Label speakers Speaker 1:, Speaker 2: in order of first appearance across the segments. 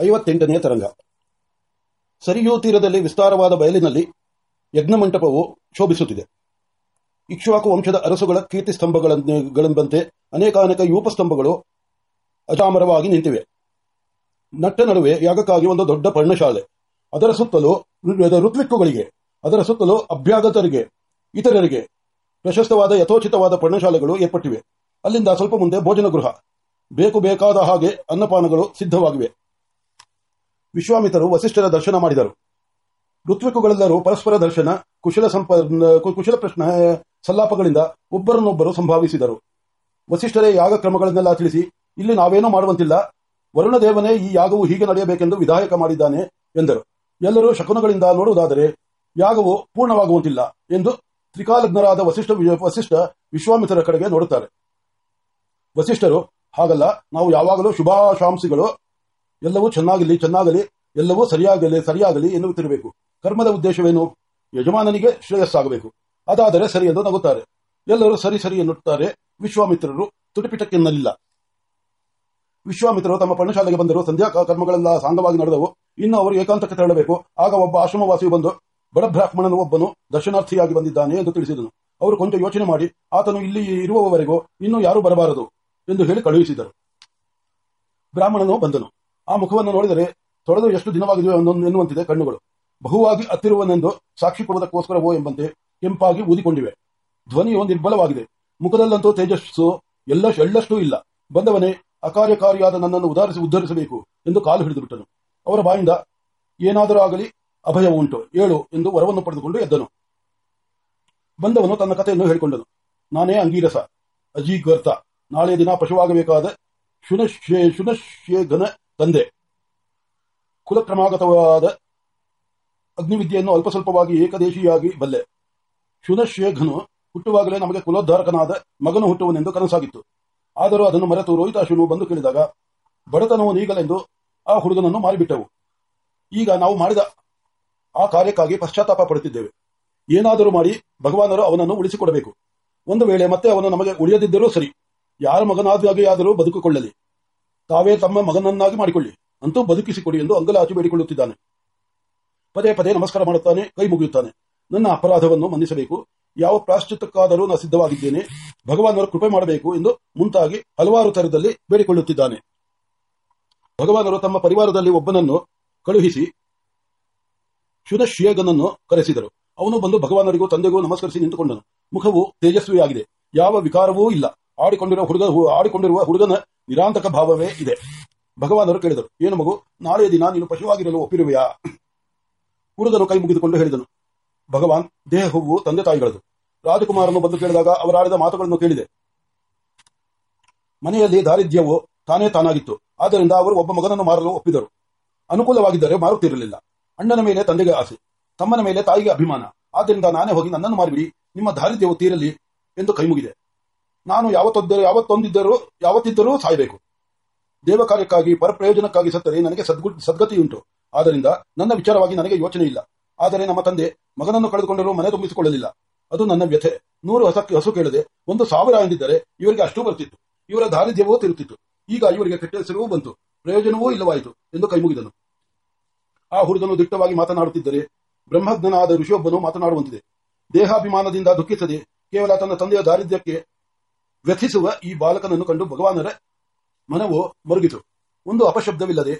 Speaker 1: ಐವತ್ತೆಂಟನೇ ತರಂಗ. ಸರಿಯೂ ತೀರದಲ್ಲಿ ವಿಸ್ತಾರವಾದ ಬಯಲಿನಲ್ಲಿ ಯಜ್ಞಮಂಟಪವು ಶೋಭಿಸುತ್ತಿದೆ. ಇಕ್ಷ್ವಾಕು ವಂಶದ ಅರಸುಗಳ ಕೀರ್ತಿ ಸ್ತಂಭಗಳೆಂಬಂತೆ ಅನೇಕಾನೇಕ ಯೂಪಸ್ತಂಭಗಳು ಅಜಾಮರವಾಗಿ ನಿಂತಿವೆ. ನಟ್ಟ ನಡುವೆ ಯಾಗಕ್ಕಾಗಿ ಒಂದು ದೊಡ್ಡ ಪರ್ಣಶಾಲೆ, ಅದರ ಸುತ್ತಲೂ ಋತ್ವಿಕ್ಕುಗಳಿಗೆ, ಅದರ ಸುತ್ತಲೂ ಅಭ್ಯಾಗತರಿಗೆ, ಇತರರಿಗೆ ಪ್ರಶಸ್ತವಾದ ಯಥೋಚಿತವಾದ ಪರ್ಣಶಾಲೆಗಳು ಏರ್ಪಟ್ಟಿವೆ. ಅಲ್ಲಿಂದ ಸ್ವಲ್ಪ ಮುಂದೆ ಭೋಜನ ಗೃಹ ಬೇಕು ಬೇಕಾದ ಹಾಗೆ ಅನ್ನಪಾನಗಳು ಸಿದ್ಧವಾಗಿವೆ. ವಿಶ್ವಾಮಿತರು ವಸಿಷ್ಠರ ದರ್ಶನ ಮಾಡಿದರು. ಋತ್ವಿಕುಗಳೆಲ್ಲರೂ ಪರಸ್ಪರ ದರ್ಶನ, ಕುಶಲ ಸಂಪ ಕುಶಲ ಪ್ರಶ್ನ ಸಲ್ಲಾಪಗಳಿಂದ ಒಬ್ಬರನ್ನೊಬ್ಬರು ಸಂಭಾವಿಸಿದರು. ವಸಿಷ್ಠರೇ ಯಾಗ ಕ್ರಮಗಳನ್ನೆಲ್ಲ ತಿಳಿಸಿ, ಇಲ್ಲಿ ನಾವೇನೂ ಮಾಡುವಂತಿಲ್ಲ. ವರುಣದೇವನೇ ಈ ಯಾಗವು ಹೀಗೆ ನಡೆಯಬೇಕೆಂದು ವಿಧಾಯಕ ಮಾಡಿದ್ದಾನೆ ಎಂದರು. ಎಲ್ಲರೂ ಶಕುನಗಳಿಂದ ನೋಡುವುದಾದರೆ, ಯಾಗವು ಪೂರ್ಣವಾಗುವಂತಿಲ್ಲ ಎಂದು ತ್ರಿಕಾಲಜ್ಞರಾದ ವಸಿಷ್ಠ ವಸಿಷ್ಠ ವಿಶ್ವಾಮಿತ್ರರ ಕಡೆಗೆ ನೋಡುತ್ತಾರೆ. ವಸಿಷ್ಠರು, ಹಾಗಲ್ಲ, ನಾವು ಯಾವಾಗಲೂ ಶುಭಾಶಾಂಸಿಗಳು ಎಲ್ಲವೂ ಚೆನ್ನಾಗಲಿ ಚೆನ್ನಾಗಲಿ, ಎಲ್ಲವೂ ಸರಿಯಾಗಲಿ ಸರಿಯಾಗಲಿ ಎನ್ನುತ್ತಿರಬೇಕು. ಕರ್ಮದ ಉದ್ದೇಶವೇನು? ಯಜಮಾನನಿಗೆ ಶ್ರೇಯಸ್ಸಾಗಬೇಕು. ಅದಾದರೆ ಸರಿ ಎಂದು ನಗುತ್ತಾರೆ. ಎಲ್ಲರೂ ಸರಿ ಸರಿ ಎನ್ನುತ್ತಾರೆ. ವಿಶ್ವಾಮಿತ್ರರು ತುಟಿಪಿಟಕ್ಕೆನ್ನಲಿಲ್ಲ. ವಿಶ್ವಾಮಿತ್ರರು ತಮ್ಮ ಪರ್ಣಶಾಲೆಗೆ ಬಂದರು. ಸಂಧ್ಯಾ ಕರ್ಮಗಳೆಲ್ಲ ಸಾಂಗವಾಗಿ ನಡೆದವು. ಇನ್ನು ಅವರು ಏಕಾಂತಕ್ಕೆ ತೆರಳಬೇಕು. ಆಗ ಒಬ್ಬ ಆಶ್ರಮವಾಸಿಯು ಬಂದು ಬಡಬ್ರಾಹ್ಮಣನು ಒಬ್ಬನು ದರ್ಶನಾರ್ಥಿಯಾಗಿ ಬಂದಿದ್ದಾನೆ ಎಂದು ತಿಳಿಸಿದನು. ಅವರು ಕೊಂಚ ಯೋಚನೆ ಮಾಡಿ, ಆತನು ಇಲ್ಲಿ ಇರುವವರೆಗೂ ಇನ್ನೂ ಯಾರೂ ಬರಬಾರದು ಎಂದು ಹೇಳಿ ಕಳುಹಿಸಿದರು. ಬ್ರಾಹ್ಮಣನು ಬಂದನು. ಆ ಮುಖವನ್ನು ನೋಡಿದರೆ ತೊಳೆದು ಎಷ್ಟು ದಿನವಾಗಿದೆ ಎನ್ನುವಂತಿದೆ ಕಣ್ಣುಗಳು. ಬಹುವಾಗಿ ಹತ್ತಿರುವನೆಂದು ಸಾಕ್ಷಿ ಕೊಡುವುದಕ್ಕೋಸ್ಕರವೋ ಎಂಬಂತೆ ಕೆಂಪಾಗಿ ಊದಿಕೊಂಡಿವೆ. ಧ್ವನಿಯು ನಿರ್ಬಲವಾಗಿದೆ. ಮುಖದಲ್ಲಂತೂ ತೇಜಸ್ಸು, ಎಲ್ಲ ಎಳ್ಳಷ್ಟೂ ಇಲ್ಲ. ಬಂದವನೇ, ಅಕಾರ್ಯಕಾರಿಯಾದ ನನ್ನನ್ನು ಉದಾರಿಸಿ ಉದ್ಧರಿಸಬೇಕು ಎಂದು ಕಾಲು ಹಿಡಿದು ಬಿಟ್ಟನು. ಅವರ ಬಾಯಿಂದ, ಏನಾದರೂ ಆಗಲಿ ಅಭಯ ಉಂಟು, ಏಳು ಎಂದು ವರವನ್ನು ಪಡೆದುಕೊಂಡು ಎದ್ದನು. ಬಂದವನು ತನ್ನ ಕಥೆಯನ್ನು ಹೇಳಿಕೊಂಡನು. ನಾನೇ ಅಂಗೀರಸ, ಅಜೀಗರ್ತ. ನಾಳೆ ದಿನ ಪಶುವಾಗಬೇಕಾದ ಶುನಶ್ಯೇಘನ ತಂದೆ. ಕುಲಕ್ರಮಾಗತವಾದ ಅಗ್ನಿವಿದ್ಯೆಯನ್ನು ಅಲ್ಪ ಸ್ವಲ್ಪವಾಗಿ ಏಕದೇಶಿಯಾಗಿ ಬಲ್ಲೆ. ಶುನಶೇಘನು ಹುಟ್ಟುವಾಗಲೇ ನಮಗೆ ಕುಲೋದ್ಧಾರಕನಾದ ಮಗನು ಹುಟ್ಟುವನೆಂದು ಕನಸಾಗಿತ್ತು. ಆದರೂ ಅದನ್ನು ಮರೆತು ರೋಹಿತಾಶುನು ಬಂದು ಕೇಳಿದಾಗ, ಬಡತನವು ನೀಗಲೆಂದು ಆ ಹುಡುಗನನ್ನು ಮಾರಿಬಿಟ್ಟವು. ಈಗ ನಾವು ಮಾಡಿದ ಆ ಕಾರ್ಯಕ್ಕಾಗಿ ಪಶ್ಚಾತ್ತಾಪ ಪಡುತ್ತಿದ್ದೇವೆ. ಏನಾದರೂ ಮಾಡಿ ಭಗವಾನರು ಅವನನ್ನು ಉಳಿಸಿಕೊಡಬೇಕು. ಒಂದು ವೇಳೆ ಮತ್ತೆ ಅವನು ನಮಗೆ ಉಳಿಯದಿದ್ದರೂ ಸರಿ. ಯಾರ ಮಗನಾದಾಗಿಯಾದರೂ ಬದುಕಿಕೊಳ್ಳಲಿ. ತಾವೇ ತಮ್ಮ ಮಗನನ್ನಾಗಿ ಮಾಡಿಕೊಳ್ಳಿ. ಅಂತೂ ಬದುಕಿಸಿಕೊಡಿ ಎಂದು ಅಂಗಲಾಚಿ ಬೇಡಿಕೊಳ್ಳುತ್ತಿದ್ದಾನೆ. ಪದೇ ಪದೇ ನಮಸ್ಕಾರ ಮಾಡುತ್ತಾನೆ, ಕೈ ಮುಗಿಯುತ್ತಾನೆ. ನನ್ನ ಅಪರಾಧವನ್ನು ಮನ್ನಿಸಬೇಕು. ಯಾವ ಪ್ರಾಶ್ಚಿತ್ತಕ್ಕಾದರೂ ನಾನು ಸಿದ್ಧವಾಗಿದ್ದೇನೆ. ಭಗವಾನರು ಕೃಪೆ ಮಾಡಬೇಕು ಎಂದು ಮುಂತಾಗಿ ಹಲವಾರು ತರದಲ್ಲಿ ಬೇಡಿಕೊಳ್ಳುತ್ತಿದ್ದಾನೆ. ಭಗವಾನರು ತಮ್ಮ ಪರಿವಾರದಲ್ಲಿ ಒಬ್ಬನನ್ನು ಕಳುಹಿಸಿ ಶುನಶ್ಯೇಗನನ್ನು ಕರೆಸಿದರು. ಅವನು ಬಂದು ಭಗವಾನರಿಗೂ ತಂದೆಗೂ ನಮಸ್ಕರಿಸಿ ನಿಂತುಕೊಂಡನು. ಮುಖವು ತೇಜಸ್ವಿಯಾಗಿದೆ. ಯಾವ ವಿಕಾರವೂ ಇಲ್ಲ. ಆಡಿಕೊಂಡಿರುವ ಹುಡುಗ ಆಡಿಕೊಂಡಿರುವ ಹುಡುಗನ ನಿರಾಂತಕ ಭಾವವೇ ಇದೆ. ಭಗವಾನರು ಕೇಳಿದರು, ಏನು ಮಗು, ನಾಳೆಯ ದಿನ ನೀನು ಪಶುವಾಗಿರಲು ಒಪ್ಪಿರುವೆಯಾ? ಹುಡುಗನು ಕೈ ಮುಗಿದುಕೊಂಡು ಹೇಳಿದನು, ಭಗವಾನ್, ದೇಹ ಹೂವು ತಂದೆ ತಾಯಿಗಳದು. ರಾಜಕುಮಾರನು ಬಂದು ಕೇಳಿದಾಗ ಅವರಾಡಿದ ಮಾತುಗಳನ್ನು ಕೇಳಿದೆ, ಮನೆಯಲ್ಲಿ ದಾರಿದ್ರ್ಯವು ತಾನೇ ತಾನಾಗಿತ್ತು, ಆದ್ದರಿಂದ ಅವರು ಒಬ್ಬ ಮಗನನ್ನು ಮಾರಲು ಒಪ್ಪಿದರು. ಅನುಕೂಲವಾಗಿದ್ದರೆ ಮಾರುತ್ತಿರಲಿಲ್ಲ. ಅಣ್ಣನ ಮೇಲೆ ತಂದೆಗೆ ಆಸೆ, ತಮ್ಮನ ಮೇಲೆ ತಾಯಿಗೆ ಅಭಿಮಾನ. ಆದ್ದರಿಂದ ನಾನೇ ಹೋಗಿ ನನ್ನನ್ನು ಮಾರಿಬಿಡಿ, ನಿಮ್ಮ ದಾರಿದ್ರ್ಯವು ತೀರಲಿ ಎಂದು ಕೈಮುಗಿದೆ. ನಾನು ಯಾವತ್ತೊದ್ದರೂ, ಯಾವತ್ತೊಂದಿದ್ದರೂ, ಯಾವತ್ತಿದ್ದರೂ ಸಾಯಬೇಕು. ದೇವ ಕಾರ್ಯಕ್ಕಾಗಿ ಪರಪ್ರಯೋಜನಕ್ಕಾಗಿ ಸತ್ತರೆ ನನಗೆ ಸದ್ಗು, ಸದ್ಗತಿಯುಂಟು. ಆದ್ದರಿಂದ ನನ್ನ ವಿಚಾರವಾಗಿ ನನಗೆ ಯೋಚನೆ ಇಲ್ಲ. ಆದರೆ ನಮ್ಮ ತಂದೆ ಮಗನನ್ನು ಕಳೆದುಕೊಂಡರೂ ಮನೆ ತುಂಬಿಸಿಕೊಳ್ಳಲಿಲ್ಲ. ಅದು ನನ್ನ ವ್ಯಥೆ. ನೂರು ಹಸಕ್ಕೆ ಹಸು ಕೇಳದೆ ಒಂದು ಸಾವಿರ ಎಂದಿದ್ದರೆ ಇವರಿಗೆ ಅಷ್ಟು ಬರ್ತಿತ್ತು. ಇವರ ದಾರಿದ್ರ್ಯವೂ ತಿರುತ್ತಿತ್ತು ಈಗ ಇವರಿಗೆ ಕೆಟ್ಟ ಬಂತು. ಪ್ರಯೋಜನವೂ ಇಲ್ಲವಾಯಿತು ಎಂದು ಕೈಮುಗಿದನು ಆ ಹುಡುಗನು ದಿಟ್ಟವಾಗಿ ಮಾತನಾಡುತ್ತಿದ್ದರೆ ಬ್ರಹ್ಮಜ್ಞನಾದ ಋಷಿಯೊಬ್ಬನು ಮಾತನಾಡುವಂತಿದೆ. ದೇಹಾಭಿಮಾನದಿಂದ ದುಃಖಿಸದೆ ಕೇವಲ ತನ್ನ ತಂದೆಯ ದಾರಿದ್ರ್ಯಕ್ಕೆ ವ್ಯಥಿಸುವ ಈ ಬಾಲಕನನ್ನು ಕಂಡು ಭಗವಾನರ ಮನವು ಮರುಗಿತು. ಒಂದು ಅಪಶಬ್ದವಿಲ್ಲದೆ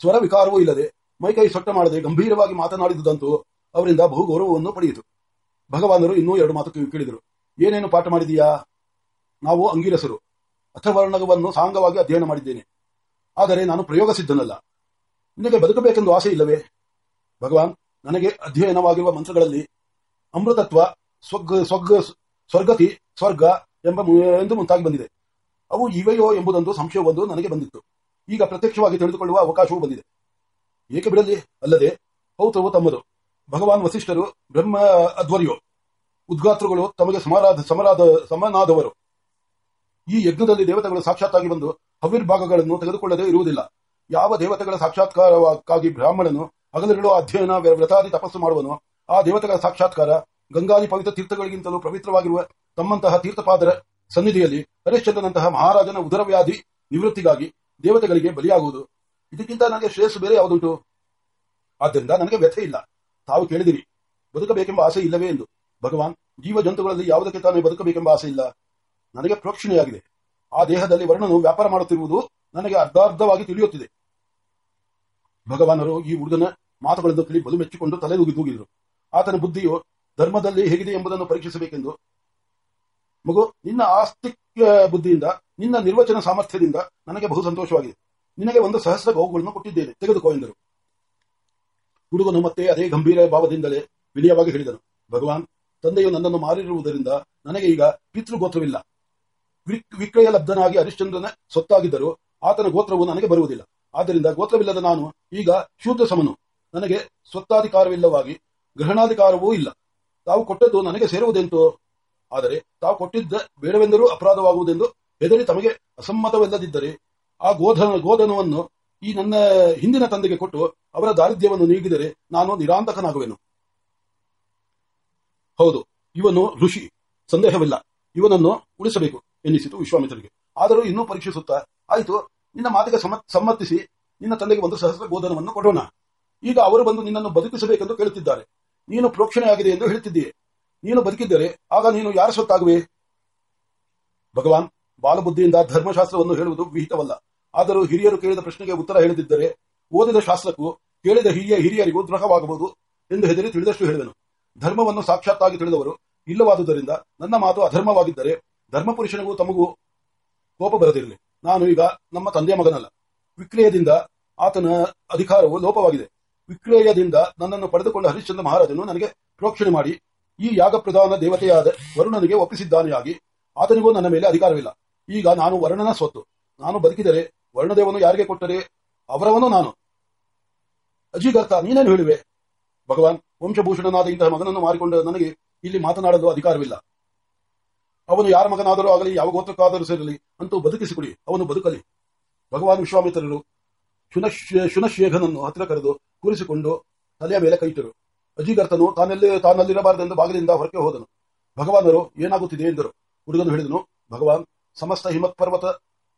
Speaker 1: ಸ್ವರ ವಿಕಾರವೂ ಇಲ್ಲದೆ ಮೈಕೈ ಸೊಟ್ಟ ಮಾಡದೆ ಗಂಭೀರವಾಗಿ ಮಾತನಾಡಿದುದಂತೂ ಅವರಿಂದ ಬಹು ಗೌರವವನ್ನು ಪಡೆಯಿತು. ಭಗವಾನರು ಇನ್ನೂ ಎರಡು ಮಾತು ಕೇಳಿದರು. ಏನೇನು ಪಾಠ ಮಾಡಿದೀಯಾ ನಾವು ಅಂಗೀರಸರು. ಅಥವರ್ಣವನ್ನು ಸಾಂಗವಾಗಿ ಅಧ್ಯಯನ ಮಾಡಿದ್ದೇನೆ. ಆದರೆ ನಾನು ಪ್ರಯೋಗ ಸಿದ್ಧನಲ್ಲ ನಿನಗೆ ಬದುಕಬೇಕೆಂದು ಆಸೆ ಇಲ್ಲವೇ? ಭಗವಾನ್, ನನಗೆ ಅಧ್ಯಯನವಾಗಿರುವ ಮಂತ್ರಗಳಲ್ಲಿ ಅಮೃತತ್ವ ಸ್ವರ್ಗತಿ, ಸ್ವರ್ಗ ಎಂಬ ಎಂದು ಮುಂತಾಗಿ ಬಂದಿದೆ. ಅವು ಇವೆಯೋ ಎಂಬುದೊಂದು ಸಂಶಯವೊಂದು ನನಗೆ ಬಂದಿತ್ತು. ಈಗ ಪ್ರತ್ಯಕ್ಷವಾಗಿ ತಿಳಿದುಕೊಳ್ಳುವ ಅವಕಾಶವೂ ಬಂದಿದೆ. ಏಕೆ ಬಿಡಲಿ? ಅಲ್ಲದೆ, ಪೌತ್ರವು ತಮ್ಮದು. ಭಗವಾನ್ ವಸಿಷ್ಠರು ಬ್ರಹ್ಮ ಅಧ್ವರ್ಯೋ. ಉದ್ಗಾತ್ರಗಳು ತಮಗೆ ಸಮರಾದ ಸಮರಾದ ಸಮನಾದವರು. ಈ ಯಜ್ಞದಲ್ಲಿ ದೇವತೆಗಳು ಸಾಕ್ಷಾತ್ತಾಗಿ ಬಂದು ಹವಿರ್ಭಾಗಗಳನ್ನು ತೆಗೆದುಕೊಳ್ಳದೆ ಇರುವುದಿಲ್ಲ. ಯಾವ ದೇವತೆಗಳ ಸಾಕ್ಷಾತ್ಕಾರಕ್ಕಾಗಿ ಬ್ರಾಹ್ಮಣನು ಹಗಲಿರುಳು ಅಧ್ಯಯನ ವ್ರತಾದಿ ತಪಸ್ಸು ಮಾಡುವನು, ಆ ದೇವತೆಗಳ ಸಾಕ್ಷಾತ್ಕಾರ ಗಂಗಾದಿ ಪವಿತ್ರ ತೀರ್ಥಗಳಿಗಿಂತಲೂ ಪವಿತ್ರವಾಗಿರುವ ತಮ್ಮಂತಹ ತೀರ್ಥಪಾದರ ಸನ್ನಿಧಿಯಲ್ಲಿ ಹರಿಶ್ಚಂದ್ರನಂತಹ ಮಹಾರಾಜನ ಉದರವ್ಯಾಧಿ ನಿವೃತ್ತಿಗಾಗಿ ದೇವತೆಗಳಿಗೆ ಬಲಿಯಾಗುವುದು. ಇದಕ್ಕಿಂತ ನನಗೆ ಶ್ರೇಯಸ್ಸು ಬೇರೆ ಯಾವುದುಂಟು ಆದ್ದರಿಂದ ನನಗೆ ವ್ಯಥೆ ಇಲ್ಲ. ತಾವು ಕೇಳಿದಿರಿ. ಬದುಕಬೇಕೆಂಬ ಆಸೆ ಇಲ್ಲವೇ ಎಂದು. ಭಗವಾನ್ ಜೀವ ಜಂತುಗಳಲ್ಲಿ ಯಾವುದಕ್ಕೆ ತಾನೇ ಬದುಕಬೇಕೆಂಬ ಆಸೆ ಇಲ್ಲ. ನನಗೆ ಪ್ರೋಕ್ಷಣೆಯಾಗಿದೆ. ಆ ದೇಹದಲ್ಲಿ ವರ್ಣನು ವ್ಯಾಪಾರ ಮಾಡುತ್ತಿರುವುದು ನನಗೆ ಅರ್ಧಾರ್ಧವಾಗಿ ತಿಳಿಯುತ್ತಿದೆ. ಭಗವಾನರು ಈ ಹುಡುಗನ ಮಾತುಗಳನ್ನು ತಿಳಿ ಬಲು ಮೆಚ್ಚಿಕೊಂಡು ತಲೆ ತೂಗಿದ್ರು. ಆತನ ಬುದ್ಧಿಯು ಧರ್ಮದಲ್ಲಿ ಹೇಗಿದೆ ಎಂಬುದನ್ನು ಪರೀಕ್ಷಿಸಬೇಕೆಂದು ಮಗು, ನಿನ್ನ ಆಸ್ತಿಕ ಬುದ್ಧಿಯಿಂದ, ನಿನ್ನ ನಿರ್ವಚನ ಸಾಮರ್ಥ್ಯದಿಂದ ನನಗೆ ಬಹು ಸಂತೋಷವಾಗಿದೆ. ನಿನಗೆ ಒಂದು ಸಹಸ್ರ ಗೋವುಗಳನ್ನು ಕೊಟ್ಟಿದ್ದೇನೆ, ತೆಗೆದುಕೋ ಎಂದರು. ಹುಡುಗನು ಮತ್ತೆ ಅದೇ ಗಂಭೀರ ಭಾವದಿಂದಲೇ ವಿನಯವಾಗಿ ಹೇಳಿದನು. ಭಗವಾನ್, ತಂದೆಯು ನನ್ನನ್ನು ಮಾರಿರುವುದರಿಂದ ನನಗೆ ಈಗ ಪಿತೃಗೋತ್ರವಿಲ್ಲ. ವಿಕ್- ವಿಕ್ರಯ ಲಬ್ಧನಾಗಿ ಹರಿಶ್ಚಂದ್ರನ ಸೊತ್ತಾಗಿದ್ದರೂ ಆತನ ಗೋತ್ರವು ನನಗೆ ಬರುವುದಿಲ್ಲ. ಆದ್ದರಿಂದ ಗೋತ್ರವಿಲ್ಲದ ನಾನು ಈಗ ಶೂದ್ರ ಸಮನು ನನಗೆ ಸ್ವತ್ತಾಧಿಕಾರವಿಲ್ಲವಾಗಿ ಗ್ರಹಣಾಧಿಕಾರವೂ ಇಲ್ಲ. ತಾವು ಕೊಟ್ಟದ್ದು ನನಗೆ ಸೇರುವುದೆಂತೋ ಆದರೆ ತಾವು ಕೊಟ್ಟಿದ್ದ ಬೇಡವೆಂದರೂ ಅಪರಾಧವಾಗುವುದೆಂದು ಹೆದರಿ ತಮಗೆ ಅಸಮ್ಮತವಿಲ್ಲದಿದ್ದರೆ ಆ ಗೋಧನ ಗೋಧನವನ್ನು ಈ ನನ್ನ ಹಿಂದಿನ ತಂದೆಗೆ ಕೊಟ್ಟು ಅವರ ದಾರಿದ್ರ್ಯವನ್ನು ನೀಗಿದರೆ ನಾನು ನಿರಾಂತಕನಾಗುವೆನು. ಹೌದು, ಇವನು ಋಷಿ, ಸಂದೇಹವಿಲ್ಲ. ಇವನನ್ನು ಉಳಿಸಬೇಕು ಎನ್ನಿಸಿತು ವಿಶ್ವಾಮಿತ್ರರಿಗೆ. ಆದರೂ ಇನ್ನೂ ಪರೀಕ್ಷಿಸುತ್ತಾ, ಆಯಿತು, ನಿನ್ನ ಮಾತಿಗೆ ಸಮ್ಮ- ಸಮ್ಮತಿಸಿ ನಿನ್ನ ತಂದೆಗೆ ಒಂದು ಸಹಸ್ರ ಗೋಧನವನ್ನು ಕೊಡೋಣ. ಈಗ ಅವರು ಬಂದು ನಿನ್ನನ್ನು ಬದುಕಿಸಬೇಕೆಂದು ಕೇಳುತ್ತಿದ್ದಾರೆ. ನೀನು ಪ್ರೋಕ್ಷಣೆಯಾಗಿದೆ ಎಂದು ಹೇಳುತ್ತಿದ್ದೀಯೆ. ನೀನು ಬದುಕಿದ್ದರೆ, ಆಗ ನೀನು ಯಾರ ಸೊತ್ತಾಗುವೆ? ಭಗವಾನ್, ಬಾಲಬುದ್ಧಿಯಿಂದ ಧರ್ಮಶಾಸ್ತ್ರವನ್ನು ಹೇಳುವುದು ವಿಹಿತವಲ್ಲ. ಆದರೂ ಹಿರಿಯರು ಕೇಳಿದ ಪ್ರಶ್ನೆಗೆ ಉತ್ತರ ಹೇಳದಿದ್ದರೆ, ಓದಿದ ಶಾಸ್ತ್ರಕ್ಕೂ ಕೇಳಿದ ಹಿರಿಯ ಹಿರಿಯರಿಗೂ ದ್ರೋಹವಾಗಬಹುದು ಎಂದು ಹೆದರಿ ತಿಳಿದಷ್ಟು ಹೇಳಿದನು. ಧರ್ಮವನ್ನು ಸಾಕ್ಷಾತ್ತಾಗಿ ತಿಳಿದವರು ಇಲ್ಲವಾದುದರಿಂದ ನನ್ನ ಮಾತು ಅಧರ್ಮವಾಗಿದ್ದರೆ ಧರ್ಮಪುರುಷನಿಗೂ ತಮಗೂ ಕೋಪ ಬರದಿರಲಿ. ನಾನು ಈಗ ನಮ್ಮ ತಂದೆಯ ಮಗನಲ್ಲ. ವಿಕ್ರಯದಿಂದ ಆತನ ಅಧಿಕಾರವು ಲೋಪವಾಗಿದೆ. ವಿಕ್ರಯದಿಂದ ನನ್ನನ್ನು ಪಡೆದುಕೊಂಡ ಹರಿಶ್ಚಂದ್ರ ಮಹಾರಾಜನು ನನಗೆ ಪ್ರೋಕ್ಷಣೆ ಮಾಡಿ ಈ ಯಾಗ ಪ್ರಧಾನ ದೇವತೆಯಾದ ವರುಣನಿಗೆ ಒಪ್ಪಿಸಿದ್ದಾನೆಯಾಗಿ, ಆತನಿಗೂ ನನ್ನ ಮೇಲೆ ಅಧಿಕಾರವಿಲ್ಲ. ಈಗ ನಾನು ವರುಣನ ಸ್ವತ್ತು. ನಾನು ಬದುಕಿದರೆ ವರ್ಣದೇವನು ಯಾರಿಗೆ ಕೊಟ್ಟರೆ? ಅವರವನು ನಾನು. ಅಜಿಗರ್ತ, ನೀನೇನು ಹೇಳುವೆ? ಭಗವಾನ್, ವಂಶಭೂಷಣನಾದ ಇಂತಹ ಮಗನನ್ನು ಮಾರಿಕೊಂಡ ನನಗೆ ಇಲ್ಲಿ ಮಾತನಾಡಲು ಅಧಿಕಾರವಿಲ್ಲ. ಅವನು ಯಾರ ಮಗನಾದರೂ ಆಗಲಿ, ಯಾವ ಗೋತ್ರಕ್ಕಾದರೂ ಸೇರಲಿ, ಅಂತೂ ಬದುಕಿಸಿಕೊಡಿ. ಅವನು ಬದುಕಲಿ. ಭಗವಾನ್ ವಿಶ್ವಾಮಿತ್ರರು ಶುನಶ್- ಶುನಶೇಖನನ್ನು ಹತ್ತಿರ ಕರೆದು ಕೂರಿಸಿಕೊಂಡು ತಲೆಯ ಮೇಲೆ ಕೈಯಿಟ್ಟರು ಅಜಿಗರ್ತನು ತಾನಲ್ಲಿ ತಾನಲ್ಲಿರಬಾರದೆಂದು ಬಾಗಿಲಿಂದ ಹೊರಕ್ಕೆ ಹೋದನು. ಭಗವಾನರು ಏನಾಗುತ್ತಿದೆ ಎಂದರು. ಹುಡುಗನು ಹೇಳಿದನು, ಭಗವಾನ್, ಸಮಸ್ತ ಹಿಮತ್ ಪರ್ವತ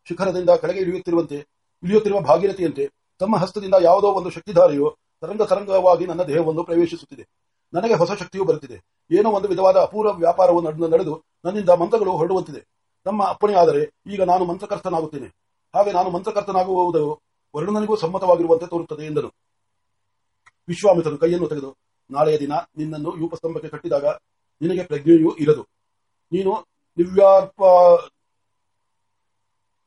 Speaker 1: ಶಿಖರದಿಂದ ಕೆಳಗೆ ಇಳಿಯುತ್ತಿರುವಂತೆ, ಇಳಿಯುತ್ತಿರುವ ಭಾಗೀರಥಿಯಂತೆ, ತಮ್ಮ ಹಸ್ತದಿಂದ ಯಾವುದೋ ಒಂದು ಶಕ್ತಿಧಾರೆಯು ತರಂಗ ತರಂಗವಾಗಿ ನನ್ನ ದೇಹವನ್ನು ಪ್ರವೇಶಿಸುತ್ತಿದೆ. ನನಗೆ ಹೊಸ ಶಕ್ತಿಯು ಬರುತ್ತಿದೆ. ಏನೋ ಒಂದು ವಿಧವಾದ ಅಪೂರ್ವ ವ್ಯಾಪಾರವು ನಡ್- ನಡೆದು ನನ್ನಿಂದ ಮಂತ್ರಗಳು ಹೊರಡುವಂತಿದೆ. ತಮ್ಮ ಅಪ್ಪಣೆಯಾದರೆ ಈಗ ನಾನು ಮಂತ್ರಕರ್ತನಾಗುತ್ತೇನೆ. ಹಾಗೆ ನಾನು ಮಂತ್ರಕರ್ತನಾಗುವುದು ವರ್ಣನಿಗೂ ಸಮ್ಮತವಾಗಿರುವಂತೆ ತೋರುತ್ತದೆ ಎಂದನು. ವಿಶ್ವಾಮಿತನು ಕೈಯನ್ನು ತೆಗೆದು ನಾಳೆಯ ದಿನ ನಿನ್ನನ್ನು ಯೂಪಸ್ತಂಭಕ್ಕೆ ಕಟ್ಟಿದಾಗ ನಿನಗೆ ಪ್ರಜ್ಞೆಯೂ ಇರದು. ನೀನು ನಿವ್ಯಾರ್ಪ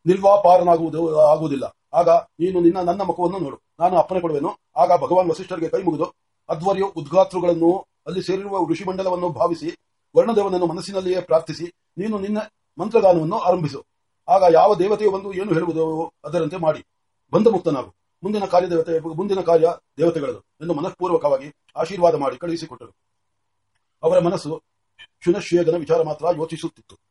Speaker 1: ನಿರ್ವಾಪಾರನಾಗುವುದು ಆಗುವುದಿಲ್ಲ. ಆಗ ನೀನು ನಿನ್ನ, ನನ್ನ ಮುಖವನ್ನು ನೋಡು. ನಾನು ಅಪ್ಪನೆ ಕೊಡುವೆನು. ಆಗ ಭಗವಾನ್ ವಸಿಷ್ಠರಿಗೆ ಕೈ ಮುಗಿದು ಅಧ್ವರ್ಯ ಉದ್ಘಾತೃಗಳನ್ನು ಅಲ್ಲಿ ಸೇರಿರುವ ಋಷಿಮಂಡಲವನ್ನು ಭಾವಿಸಿ ವರ್ಣದೇವನನ್ನು ಮನಸ್ಸಿನಲ್ಲಿಯೇ ಪ್ರಾರ್ಥಿಸಿ ನೀನು ನಿನ್ನ ಮಂತ್ರಗಾನವನ್ನು ಆರಂಭಿಸು. ಆಗ ಯಾವ ದೇವತೆಯು ಬಂದು ಏನು ಹೇಳುವುದು ಅದರಂತೆ ಮಾಡಿ. ಬಂಧ ಮುಕ್ತನಾಗು ಮುಂದಿನ ಕಾರ್ಯ ದೇವತೆ, ಮುಂದಿನ ಕಾರ್ಯ ದೇವತೆಗಳದು ಎಂದು ಮನಃಪೂರ್ವಕವಾಗಿ ಆಶೀರ್ವಾದ ಮಾಡಿ ಕಳುಹಿಸಿಕೊಟ್ಟರು. ಅವರ ಮನಸ್ಸು ಶುನಶ್ವೇಗನ ವಿಚಾರ ಮಾತ್ರ ಯೋಚಿಸುತ್ತಿತ್ತು.